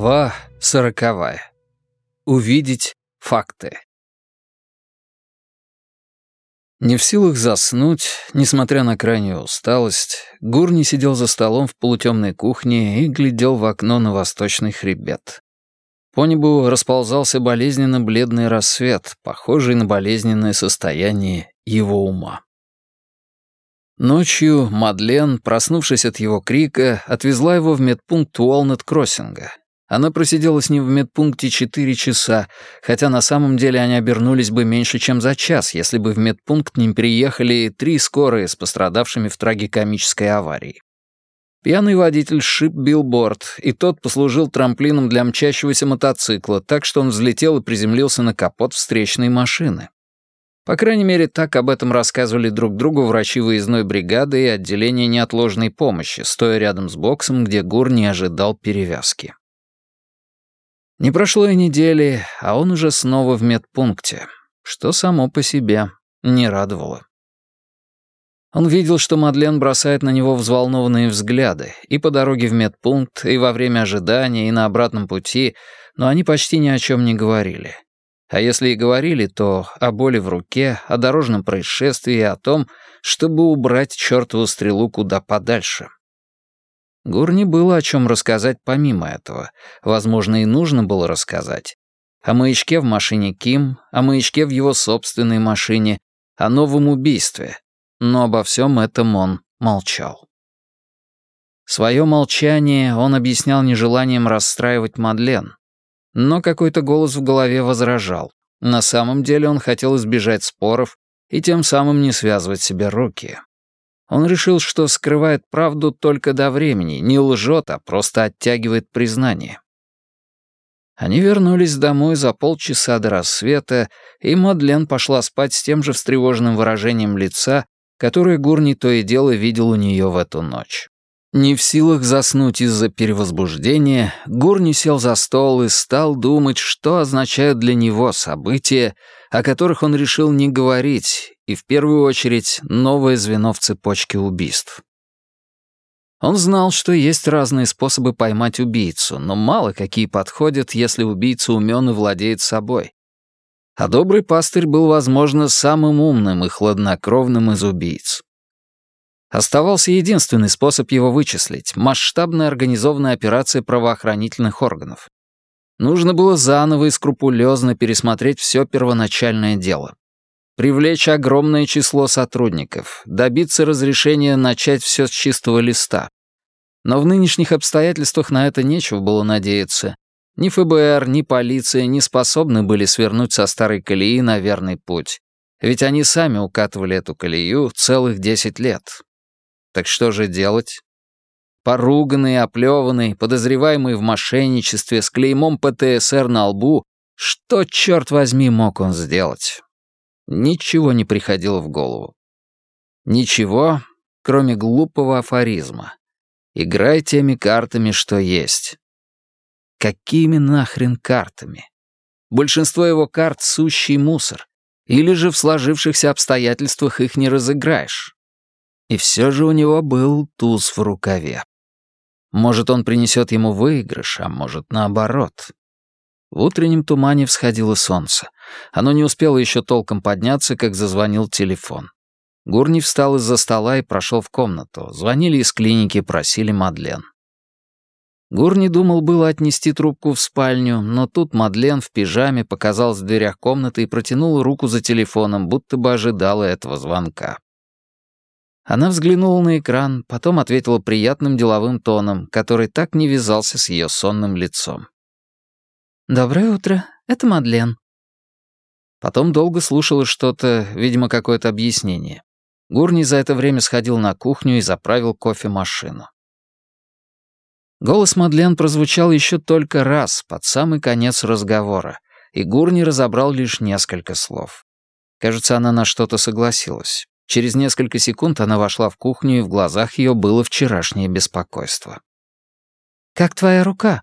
Глава сороковая. Увидеть факты. Не в силах заснуть, несмотря на крайнюю усталость, Гурни сидел за столом в полутемной кухне и глядел в окно на восточный хребет. По небу расползался болезненно бледный рассвет, похожий на болезненное состояние его ума. Ночью Мадлен, проснувшись от его крика, отвезла его в медпункт Уолнет-Кроссинга. Она просидела с ним в медпункте четыре часа, хотя на самом деле они обернулись бы меньше, чем за час, если бы в медпункт не приехали три скорые с пострадавшими в трагикомической аварии. Пьяный водитель шип билборд, и тот послужил трамплином для мчащегося мотоцикла, так что он взлетел и приземлился на капот встречной машины. По крайней мере, так об этом рассказывали друг другу врачи выездной бригады и отделения неотложной помощи, стоя рядом с боксом, где Гур не ожидал перевязки. Не прошло и недели, а он уже снова в медпункте, что само по себе не радовало. Он видел, что Мадлен бросает на него взволнованные взгляды и по дороге в медпункт, и во время ожидания, и на обратном пути, но они почти ни о чем не говорили. А если и говорили, то о боли в руке, о дорожном происшествии и о том, чтобы убрать чертову стрелу куда подальше. Гурни было о чем рассказать помимо этого. Возможно, и нужно было рассказать. О маячке в машине Ким, о маячке в его собственной машине, о новом убийстве. Но обо всем этом он молчал. Свое молчание он объяснял нежеланием расстраивать Мадлен, но какой-то голос в голове возражал. На самом деле он хотел избежать споров и тем самым не связывать себе руки. Он решил, что скрывает правду только до времени, не лжет, а просто оттягивает признание. Они вернулись домой за полчаса до рассвета, и Мадлен пошла спать с тем же встревоженным выражением лица, которое Гурни то и дело видел у нее в эту ночь. Не в силах заснуть из-за перевозбуждения, Гурни сел за стол и стал думать, что означают для него события, о которых он решил не говорить, и в первую очередь новое звено в цепочке убийств. Он знал, что есть разные способы поймать убийцу, но мало какие подходят, если убийца умен и владеет собой. А добрый пастырь был, возможно, самым умным и хладнокровным из убийц. Оставался единственный способ его вычислить — масштабная организованная операция правоохранительных органов. Нужно было заново и скрупулезно пересмотреть все первоначальное дело. Привлечь огромное число сотрудников, добиться разрешения начать все с чистого листа. Но в нынешних обстоятельствах на это нечего было надеяться. Ни ФБР, ни полиция не способны были свернуть со старой колеи на верный путь. Ведь они сами укатывали эту колею целых 10 лет, так что же делать? Поруганный, оплеванный, подозреваемый в мошенничестве с клеймом ПТСР на лбу, что, черт возьми, мог он сделать? Ничего не приходило в голову. Ничего, кроме глупого афоризма. Играй теми картами, что есть. Какими нахрен картами? Большинство его карт — сущий мусор. Или же в сложившихся обстоятельствах их не разыграешь. И все же у него был туз в рукаве. Может, он принесет ему выигрыш, а может, наоборот. В утреннем тумане всходило солнце. Оно не успело еще толком подняться, как зазвонил телефон. Гурни встал из-за стола и прошел в комнату. Звонили из клиники, просили Мадлен. Гурни думал было отнести трубку в спальню, но тут Мадлен в пижаме показалась в дверях комнаты и протянула руку за телефоном, будто бы ожидала этого звонка. Она взглянула на экран, потом ответила приятным деловым тоном, который так не вязался с ее сонным лицом. «Доброе утро, это Мадлен». Потом долго слушала что-то, видимо, какое-то объяснение. Гурни за это время сходил на кухню и заправил кофемашину. Голос Мадлен прозвучал еще только раз, под самый конец разговора, и Гурни разобрал лишь несколько слов. Кажется, она на что-то согласилась. Через несколько секунд она вошла в кухню, и в глазах ее было вчерашнее беспокойство. «Как твоя рука?»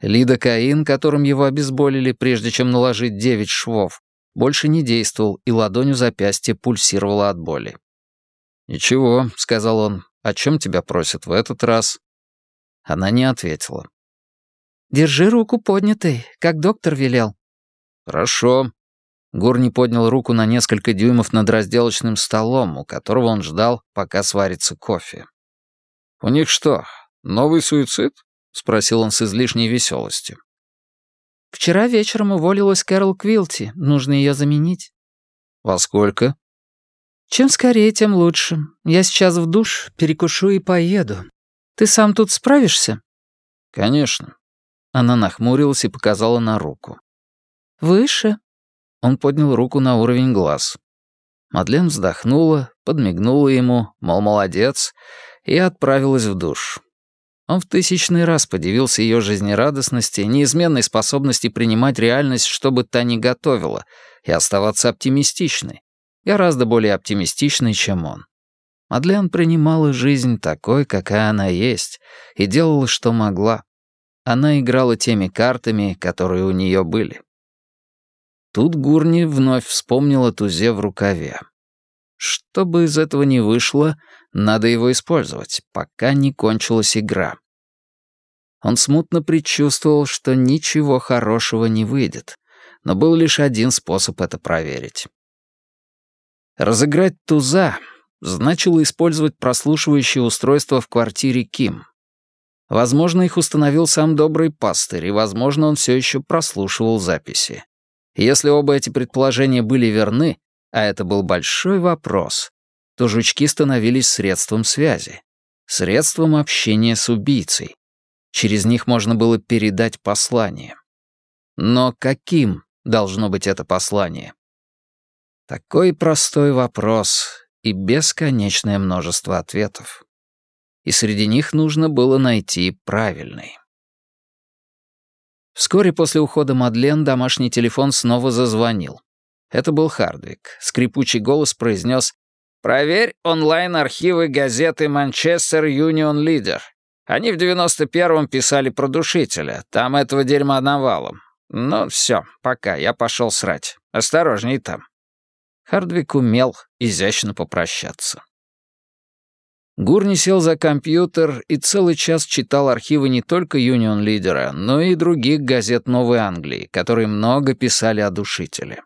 Лидокаин, которым его обезболили, прежде чем наложить девять швов, больше не действовал, и ладонь у запястья пульсировала от боли. «Ничего», — сказал он, — «о чем тебя просят в этот раз?» Она не ответила. «Держи руку поднятой, как доктор велел». «Хорошо». Гурни поднял руку на несколько дюймов над разделочным столом, у которого он ждал, пока сварится кофе. «У них что, новый суицид?» — спросил он с излишней веселостью. «Вчера вечером уволилась Кэрол Квилти. Нужно ее заменить». «Во сколько?» «Чем скорее, тем лучше. Я сейчас в душ, перекушу и поеду. Ты сам тут справишься?» «Конечно». Она нахмурилась и показала на руку. «Выше». Он поднял руку на уровень глаз. Мадлен вздохнула, подмигнула ему, мол, молодец, и отправилась в душ. Он в тысячный раз подивился ее жизнерадостности, неизменной способности принимать реальность, что бы та ни готовила, и оставаться оптимистичной. Гораздо более оптимистичной, чем он. Мадлен принимала жизнь такой, какая она есть, и делала, что могла. Она играла теми картами, которые у нее были. Тут Гурни вновь вспомнила тузе в рукаве. Что бы из этого ни вышло, надо его использовать, пока не кончилась игра. Он смутно предчувствовал, что ничего хорошего не выйдет, но был лишь один способ это проверить. Разыграть туза значило использовать прослушивающее устройство в квартире Ким. Возможно, их установил сам добрый пастырь, и, возможно, он все еще прослушивал записи. Если оба эти предположения были верны, а это был большой вопрос, то жучки становились средством связи, средством общения с убийцей. Через них можно было передать послание. Но каким должно быть это послание? Такой простой вопрос и бесконечное множество ответов. И среди них нужно было найти правильный. Вскоре после ухода Мадлен домашний телефон снова зазвонил. Это был Хардвик. Скрипучий голос произнес «Проверь онлайн-архивы газеты «Манчестер Юнион Лидер». Они в 91-м писали про душителя. Там этого дерьма навалом. Ну, все, пока, я пошел срать. Осторожней там». Хардвик умел изящно попрощаться. Гурни сел за компьютер и целый час читал архивы не только Юнион Лидера, но и других газет Новой Англии, которые много писали о душителе.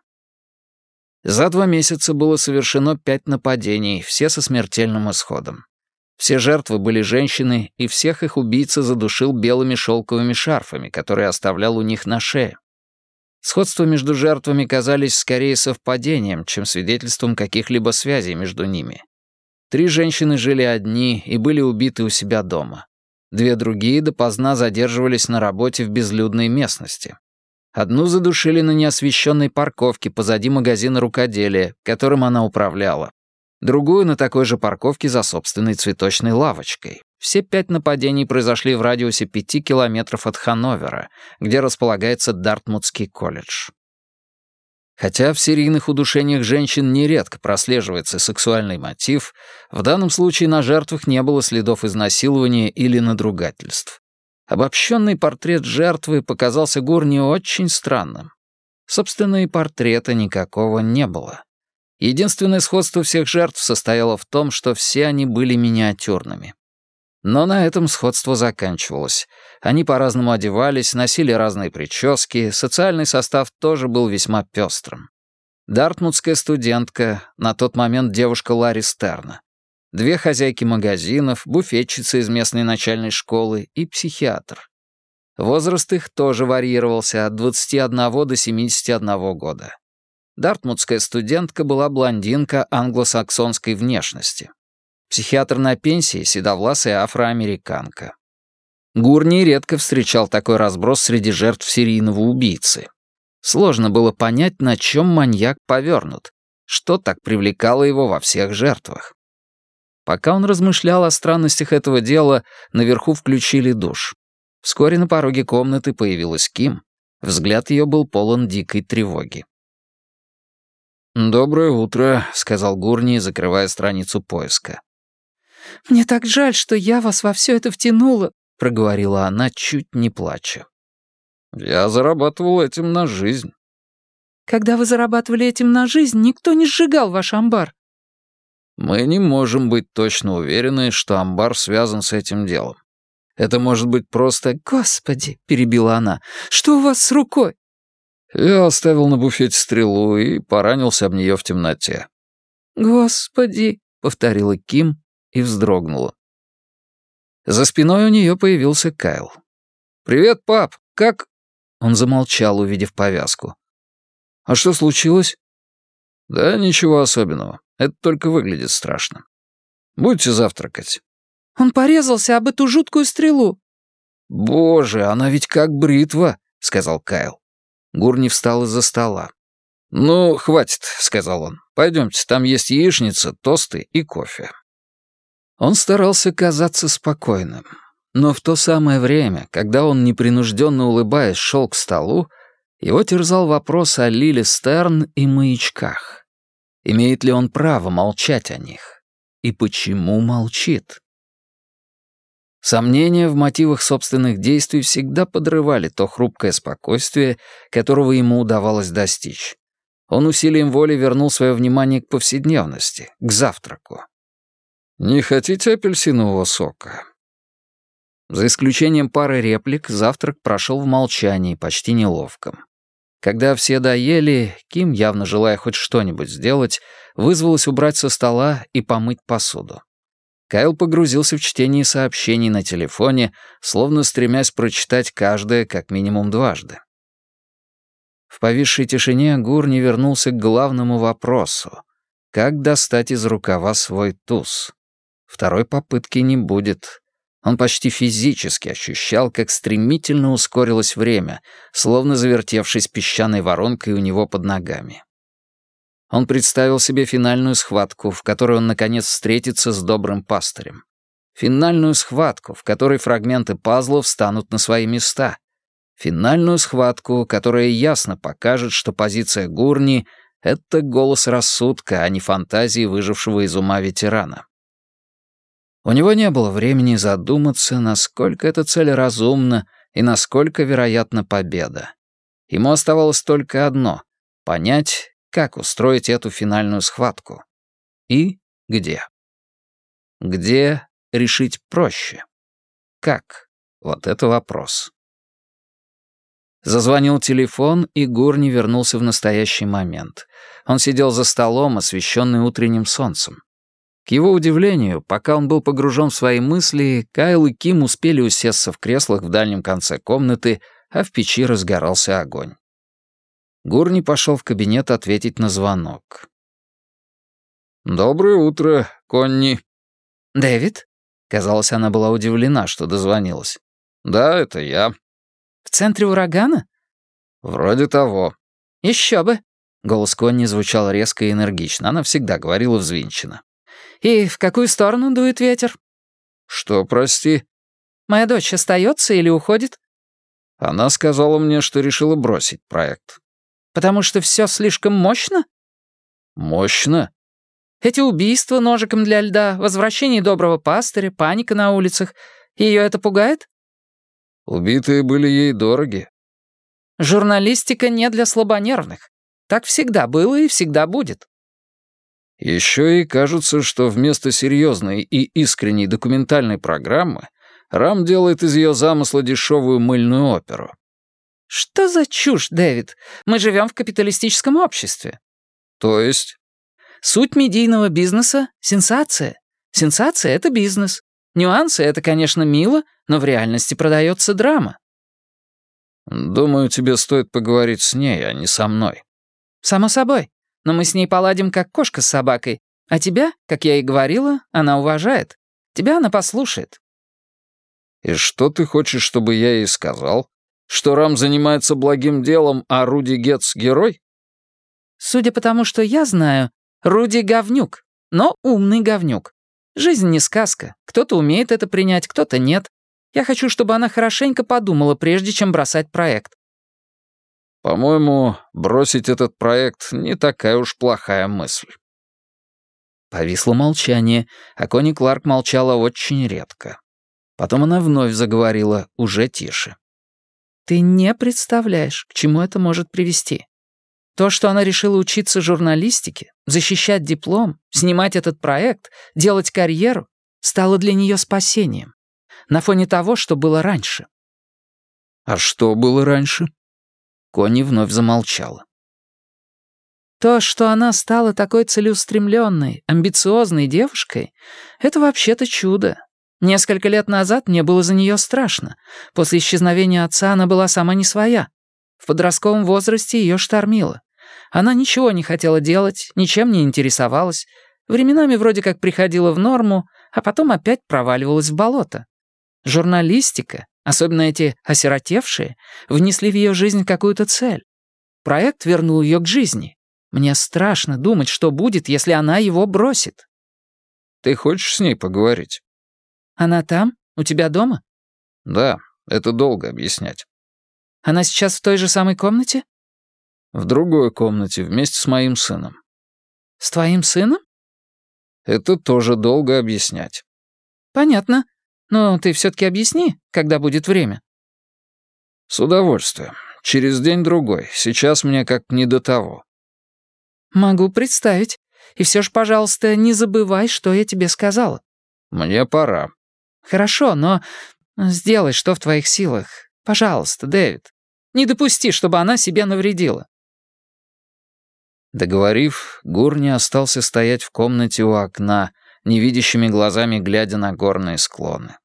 За два месяца было совершено пять нападений, все со смертельным исходом. Все жертвы были женщины, и всех их убийца задушил белыми шелковыми шарфами, которые оставлял у них на шее. Сходства между жертвами казались скорее совпадением, чем свидетельством каких-либо связей между ними. Три женщины жили одни и были убиты у себя дома. Две другие допоздна задерживались на работе в безлюдной местности. Одну задушили на неосвещенной парковке позади магазина рукоделия, которым она управляла. Другую на такой же парковке за собственной цветочной лавочкой. Все пять нападений произошли в радиусе пяти километров от Ханновера, где располагается Дартмутский колледж. Хотя в серийных удушениях женщин нередко прослеживается сексуальный мотив, в данном случае на жертвах не было следов изнасилования или надругательств. Обобщенный портрет жертвы показался Гурни очень странным. Собственно, и портрета никакого не было. Единственное сходство всех жертв состояло в том, что все они были миниатюрными. Но на этом сходство заканчивалось. Они по-разному одевались, носили разные прически, социальный состав тоже был весьма пестрым. Дартмутская студентка, на тот момент девушка Ларри Стерна. Две хозяйки магазинов, буфетчица из местной начальной школы и психиатр. Возраст их тоже варьировался от 21 до 71 года. Дартмутская студентка была блондинка англосаксонской внешности. Психиатр на пенсии — седовласая афроамериканка. Гурни редко встречал такой разброс среди жертв серийного убийцы. Сложно было понять, на чем маньяк повернут, что так привлекало его во всех жертвах. Пока он размышлял о странностях этого дела, наверху включили душ. Вскоре на пороге комнаты появилась Ким. Взгляд ее был полон дикой тревоги. «Доброе утро», — сказал Гурни, закрывая страницу поиска. «Мне так жаль, что я вас во все это втянула», — проговорила она, чуть не плача. «Я зарабатывал этим на жизнь». «Когда вы зарабатывали этим на жизнь, никто не сжигал ваш амбар». «Мы не можем быть точно уверены, что амбар связан с этим делом. Это может быть просто «Господи!» — перебила она. «Что у вас с рукой?» Я оставил на буфете стрелу и поранился об нее в темноте. «Господи!» — повторила Ким и вздрогнула. За спиной у нее появился Кайл. «Привет, пап! Как...» Он замолчал, увидев повязку. «А что случилось?» «Да ничего особенного. Это только выглядит страшно. Будете завтракать». «Он порезался об эту жуткую стрелу». «Боже, она ведь как бритва», — сказал Кайл. Гурни встал из-за стола. «Ну, хватит», — сказал он. «Пойдемте, там есть яичница, тосты и кофе». Он старался казаться спокойным. Но в то самое время, когда он, непринужденно улыбаясь, шел к столу, его терзал вопрос о Лиле Стерн и маячках. Имеет ли он право молчать о них? И почему молчит? Сомнения в мотивах собственных действий всегда подрывали то хрупкое спокойствие, которого ему удавалось достичь. Он усилием воли вернул свое внимание к повседневности, к завтраку. «Не хотите апельсинового сока?» За исключением пары реплик, завтрак прошел в молчании, почти неловком. Когда все доели, Ким, явно желая хоть что-нибудь сделать, вызвалась убрать со стола и помыть посуду. Кайл погрузился в чтение сообщений на телефоне, словно стремясь прочитать каждое как минимум дважды. В повисшей тишине Гур не вернулся к главному вопросу. Как достать из рукава свой туз? Второй попытки не будет. Он почти физически ощущал, как стремительно ускорилось время, словно завертевшись песчаной воронкой у него под ногами. Он представил себе финальную схватку, в которой он, наконец, встретится с добрым пастырем. Финальную схватку, в которой фрагменты пазлов встанут на свои места. Финальную схватку, которая ясно покажет, что позиция Гурни — это голос рассудка, а не фантазии выжившего из ума ветерана. У него не было времени задуматься, насколько эта цель разумна и насколько вероятна победа. Ему оставалось только одно — понять, как устроить эту финальную схватку. И где. Где решить проще? Как? Вот это вопрос. Зазвонил телефон, и Гурни вернулся в настоящий момент. Он сидел за столом, освещенный утренним солнцем. К его удивлению, пока он был погружен в свои мысли, Кайл и Ким успели усесться в креслах в дальнем конце комнаты, а в печи разгорался огонь. Гурни пошел в кабинет ответить на звонок. «Доброе утро, Конни». «Дэвид?» Казалось, она была удивлена, что дозвонилась. «Да, это я». «В центре урагана?» «Вроде того». «Еще бы». Голос Конни звучал резко и энергично. Она всегда говорила взвинченно. «И в какую сторону дует ветер?» «Что, прости?» «Моя дочь остается или уходит?» Она сказала мне, что решила бросить проект. Потому что все слишком мощно? Мощно? Эти убийства ножиком для льда, возвращение доброго пастыря, паника на улицах. Ее это пугает? Убитые были ей дороги. Журналистика не для слабонервных. Так всегда было и всегда будет. Еще и кажется, что вместо серьезной и искренней документальной программы Рам делает из ее замысла дешевую мыльную оперу. «Что за чушь, Дэвид? Мы живем в капиталистическом обществе». «То есть?» «Суть медийного бизнеса — сенсация. Сенсация — это бизнес. Нюансы — это, конечно, мило, но в реальности продается драма». «Думаю, тебе стоит поговорить с ней, а не со мной». «Само собой. Но мы с ней поладим, как кошка с собакой. А тебя, как я и говорила, она уважает. Тебя она послушает». «И что ты хочешь, чтобы я ей сказал?» Что Рам занимается благим делом, а Руди Гетц — герой? Судя по тому, что я знаю, Руди — говнюк, но умный говнюк. Жизнь не сказка. Кто-то умеет это принять, кто-то нет. Я хочу, чтобы она хорошенько подумала, прежде чем бросать проект. По-моему, бросить этот проект не такая уж плохая мысль. Повисло молчание, а Кони Кларк молчала очень редко. Потом она вновь заговорила, уже тише. Ты не представляешь, к чему это может привести. То, что она решила учиться журналистике, защищать диплом, снимать этот проект, делать карьеру, стало для нее спасением. на фоне того, что было раньше». «А что было раньше?» Конни вновь замолчала. То, что она стала такой целеустремленной, амбициозной девушкой, это вообще-то чудо. Несколько лет назад мне было за нее страшно. После исчезновения отца она была сама не своя. В подростковом возрасте ее штормило. Она ничего не хотела делать, ничем не интересовалась. Временами вроде как приходила в норму, а потом опять проваливалась в болото. Журналистика, особенно эти осиротевшие, внесли в ее жизнь какую-то цель. Проект вернул ее к жизни. Мне страшно думать, что будет, если она его бросит. Ты хочешь с ней поговорить? Она там? У тебя дома? Да, это долго объяснять. Она сейчас в той же самой комнате? В другой комнате, вместе с моим сыном. С твоим сыном? Это тоже долго объяснять. Понятно. Но ты все-таки объясни, когда будет время. С удовольствием. Через день-другой. Сейчас мне как не до того. «Могу представить. И все же, пожалуйста, не забывай, что я тебе сказала». «Мне пора». «Хорошо, но сделай, что в твоих силах. Пожалуйста, Дэвид. Не допусти, чтобы она себе навредила». Договорив, Гурни остался стоять в комнате у окна, невидящими глазами глядя на горные склоны.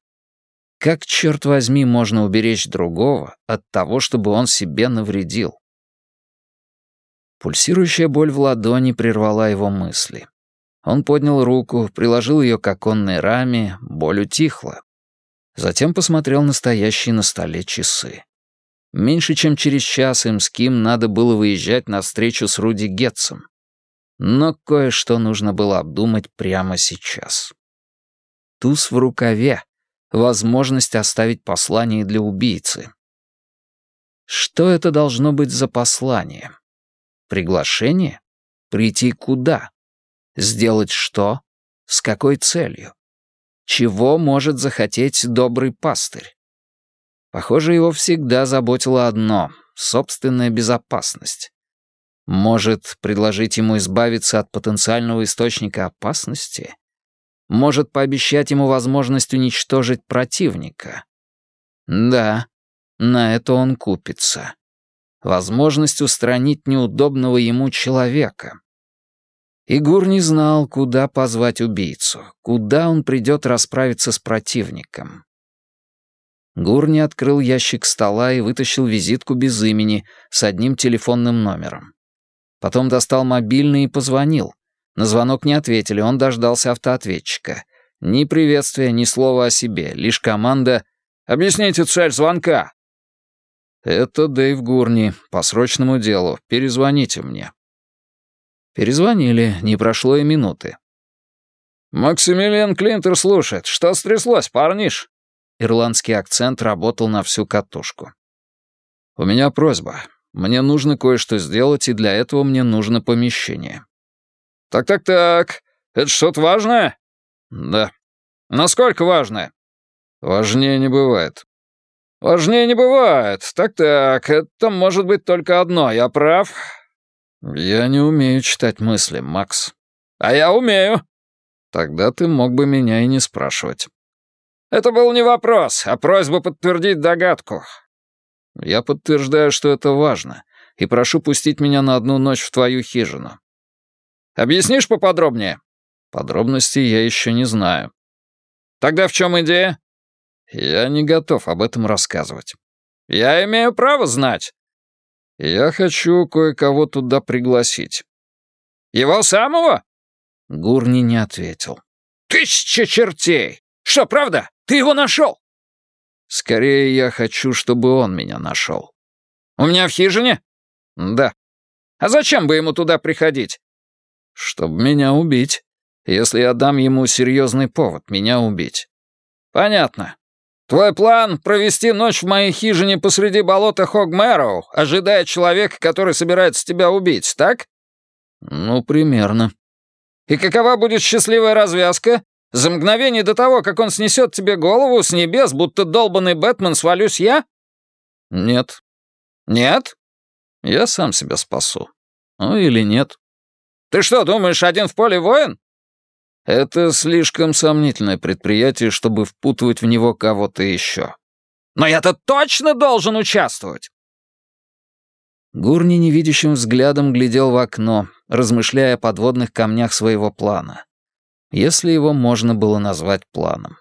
Как, черт возьми, можно уберечь другого от того, чтобы он себе навредил? Пульсирующая боль в ладони прервала его мысли. Он поднял руку, приложил ее к оконной раме, боль утихла. Затем посмотрел на стоящие на столе часы. Меньше чем через час им с Ким надо было выезжать на встречу с Руди Гетцем. Но кое-что нужно было обдумать прямо сейчас. Туз в рукаве. Возможность оставить послание для убийцы. Что это должно быть за послание? Приглашение? Прийти куда? Сделать что? С какой целью? Чего может захотеть добрый пастырь? Похоже, его всегда заботило одно — собственная безопасность. Может, предложить ему избавиться от потенциального источника опасности? Может, пообещать ему возможность уничтожить противника? Да, на это он купится возможность устранить неудобного ему человека. Игур не знал, куда позвать убийцу, куда он придет расправиться с противником. Гурни открыл ящик стола и вытащил визитку без имени с одним телефонным номером. Потом достал мобильный и позвонил. На звонок не ответили, он дождался автоответчика. Ни приветствия, ни слова о себе, лишь команда «Объясните цель звонка». «Это Дэйв Гурни, по срочному делу. Перезвоните мне». Перезвонили, не прошло и минуты. «Максимилиан Клинтер слушает. Что стряслось, парниш?» Ирландский акцент работал на всю катушку. «У меня просьба. Мне нужно кое-что сделать, и для этого мне нужно помещение». «Так-так-так. Это что-то важное?» «Да». «Насколько важное?» «Важнее не бывает. «Важнее не бывает. Так-так, это может быть только одно, я прав?» «Я не умею читать мысли, Макс». «А я умею». «Тогда ты мог бы меня и не спрашивать». «Это был не вопрос, а просьба подтвердить догадку». «Я подтверждаю, что это важно, и прошу пустить меня на одну ночь в твою хижину». «Объяснишь поподробнее?» «Подробностей я еще не знаю». «Тогда в чем идея?» Я не готов об этом рассказывать. Я имею право знать. Я хочу кое-кого туда пригласить. Его самого? Гурни не ответил. Тысяча чертей! Что, правда? Ты его нашел? Скорее, я хочу, чтобы он меня нашел. У меня в хижине? Да. А зачем бы ему туда приходить? Чтобы меня убить. Если я дам ему серьезный повод меня убить. Понятно. Твой план — провести ночь в моей хижине посреди болота Хогмэроу, ожидая человека, который собирается тебя убить, так? Ну, примерно. И какова будет счастливая развязка? За мгновение до того, как он снесет тебе голову с небес, будто долбанный Бэтмен свалюсь я? Нет. Нет? Я сам себя спасу. Ну или нет. Ты что, думаешь, один в поле воин? Это слишком сомнительное предприятие, чтобы впутывать в него кого-то еще. Но я-то точно должен участвовать!» Гурни невидящим взглядом глядел в окно, размышляя о подводных камнях своего плана. Если его можно было назвать планом.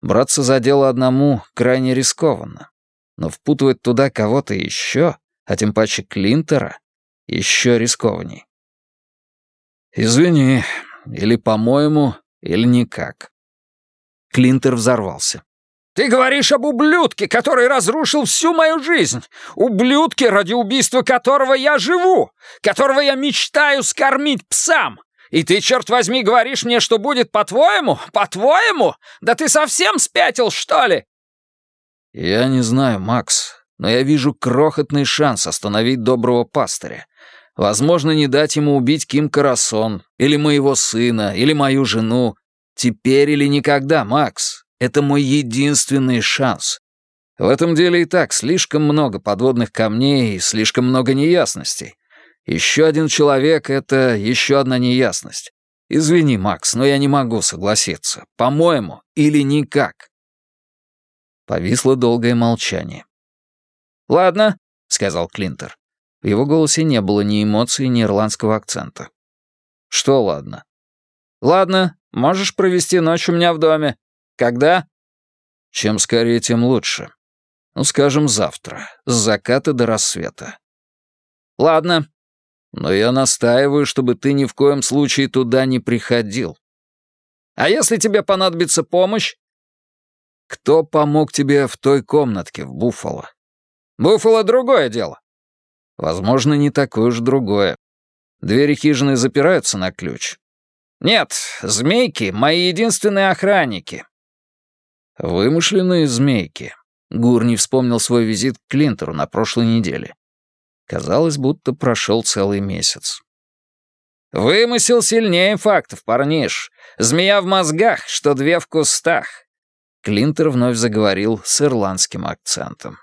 Браться за дело одному крайне рискованно. Но впутывать туда кого-то еще, а тем паче Клинтера, еще рискованней. «Извини, или по-моему, или никак». Клинтер взорвался. «Ты говоришь об ублюдке, который разрушил всю мою жизнь! Ублюдке, ради убийства которого я живу! Которого я мечтаю скормить псам! И ты, черт возьми, говоришь мне, что будет по-твоему? По-твоему? Да ты совсем спятил, что ли?» «Я не знаю, Макс, но я вижу крохотный шанс остановить доброго пастыря. Возможно, не дать ему убить Ким Карасон, или моего сына, или мою жену. Теперь или никогда, Макс. Это мой единственный шанс. В этом деле и так слишком много подводных камней и слишком много неясностей. Еще один человек — это еще одна неясность. Извини, Макс, но я не могу согласиться. По-моему, или никак. Повисло долгое молчание. «Ладно», — сказал Клинтер. В его голосе не было ни эмоций, ни ирландского акцента. «Что ладно?» «Ладно, можешь провести ночь у меня в доме. Когда?» «Чем скорее, тем лучше. Ну, скажем, завтра, с заката до рассвета». «Ладно». «Но я настаиваю, чтобы ты ни в коем случае туда не приходил». «А если тебе понадобится помощь?» «Кто помог тебе в той комнатке в Буффало?» «Буффало — другое дело». «Возможно, не такое уж другое. Двери хижины запираются на ключ». «Нет, змейки — мои единственные охранники. Вымышленные змейки. Гурни вспомнил свой визит к Клинтеру на прошлой неделе. Казалось, будто прошел целый месяц. «Вымысел сильнее фактов, парниш. Змея в мозгах, что две в кустах». Клинтер вновь заговорил с ирландским акцентом.